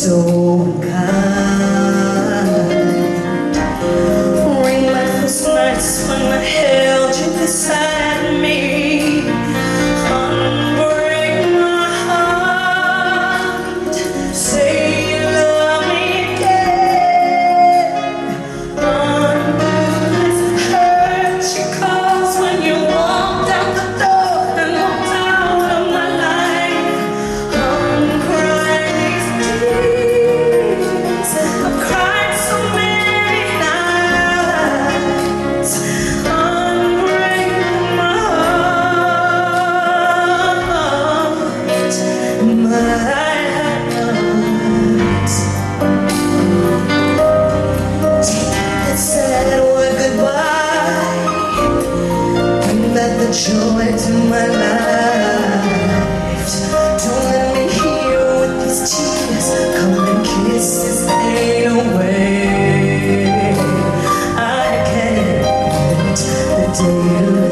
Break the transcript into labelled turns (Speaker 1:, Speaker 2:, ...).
Speaker 1: So joy to my life. Don't let me with these tears. Come and kiss this pain away. I can't the.